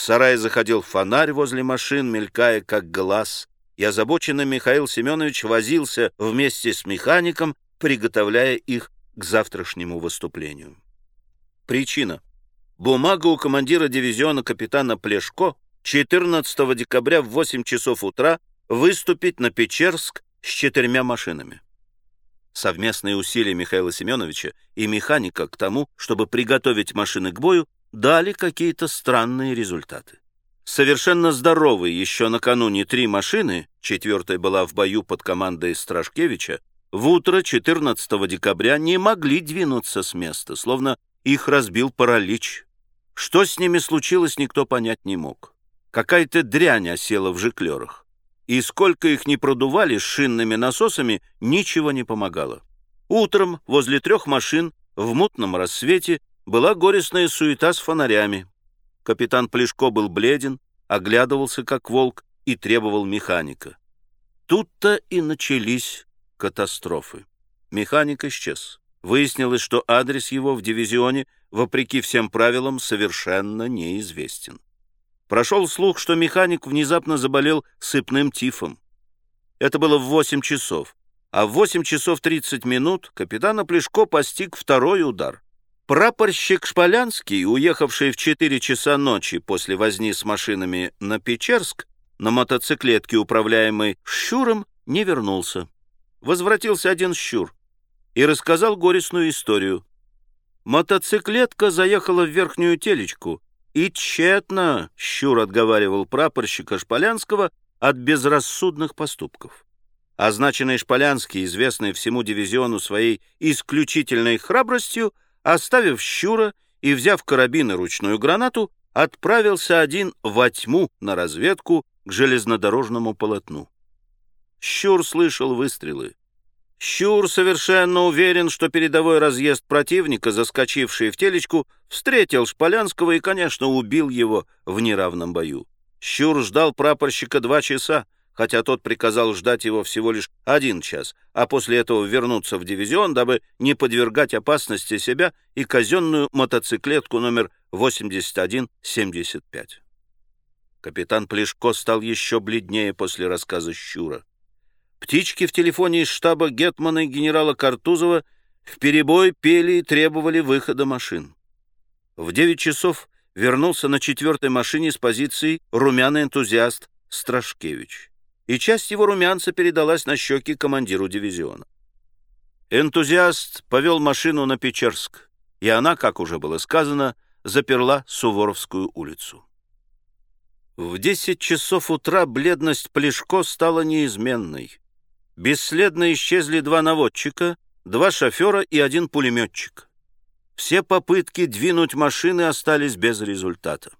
В сарае заходил фонарь возле машин, мелькая как глаз, и озабоченный Михаил Семенович возился вместе с механиком, приготовляя их к завтрашнему выступлению. Причина. Бумага у командира дивизиона капитана Плешко 14 декабря в 8 часов утра выступить на Печерск с четырьмя машинами. Совместные усилия Михаила Семеновича и механика к тому, чтобы приготовить машины к бою, дали какие-то странные результаты. Совершенно здоровые еще накануне три машины, четвертая была в бою под командой Страшкевича, в утро 14 декабря не могли двинуться с места, словно их разбил паралич. Что с ними случилось, никто понять не мог. Какая-то дрянь осела в жиклерах. И сколько их не продували шинными насосами, ничего не помогало. Утром возле трех машин в мутном рассвете была горестная суета с фонарями. Капитан Плешко был бледен, оглядывался как волк и требовал механика. Тут-то и начались катастрофы. Механик исчез. Выяснилось, что адрес его в дивизионе, вопреки всем правилам, совершенно неизвестен. Прошел слух, что механик внезапно заболел сыпным тифом. Это было в 8 часов. А в 8 часов 30 минут капитана Плешко постиг второй удар. Прапорщик Шполянский, уехавший в 4 часа ночи после возни с машинами на Печерск, на мотоциклетке, управляемой Щуром, не вернулся. Возвратился один Щур и рассказал горестную историю. Мотоциклетка заехала в верхнюю телечку, и тщетно Щур отговаривал прапорщика Шполянского от безрассудных поступков. Означенный Шполянский, известный всему дивизиону своей исключительной храбростью, оставив Щура и, взяв карабин и ручную гранату, отправился один во тьму на разведку к железнодорожному полотну. Щур слышал выстрелы. Щур совершенно уверен, что передовой разъезд противника, заскочивший в телечку, встретил Шполянского и, конечно, убил его в неравном бою. Щур ждал прапорщика два часа, хотя тот приказал ждать его всего лишь один час, а после этого вернуться в дивизион, дабы не подвергать опасности себя и казенную мотоциклетку номер 8175. Капитан Плешко стал еще бледнее после рассказа Щура. Птички в телефоне из штаба Гетмана и генерала Картузова в перебой пели и требовали выхода машин. В 9 часов вернулся на четвертой машине с позиции румяный энтузиаст Страшкевич, и часть его румянца передалась на щеки командиру дивизиона. Энтузиаст повел машину на Печерск, и она, как уже было сказано, заперла Суворовскую улицу. В 10 часов утра бледность Плешко стала неизменной. Бесследно исчезли два наводчика, два шофера и один пулеметчик. Все попытки двинуть машины остались без результата.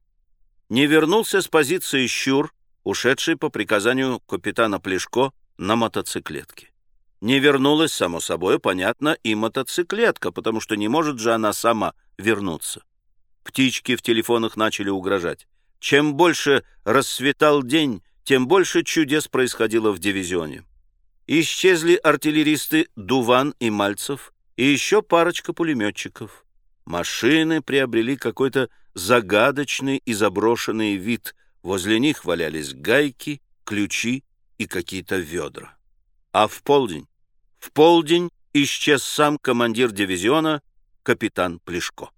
Не вернулся с позиции Щур, ушедший по приказанию капитана Плешко на мотоциклетке. Не вернулась, само собой, понятно, и мотоциклетка, потому что не может же она сама вернуться. Птички в телефонах начали угрожать. Чем больше расцветал день, тем больше чудес происходило в дивизионе. Исчезли артиллеристы Дуван и Мальцев и еще парочка пулеметчиков. Машины приобрели какой-то загадочный и заброшенный вид. Возле них валялись гайки, ключи и какие-то ведра. А в полдень, в полдень исчез сам командир дивизиона, капитан Плешко.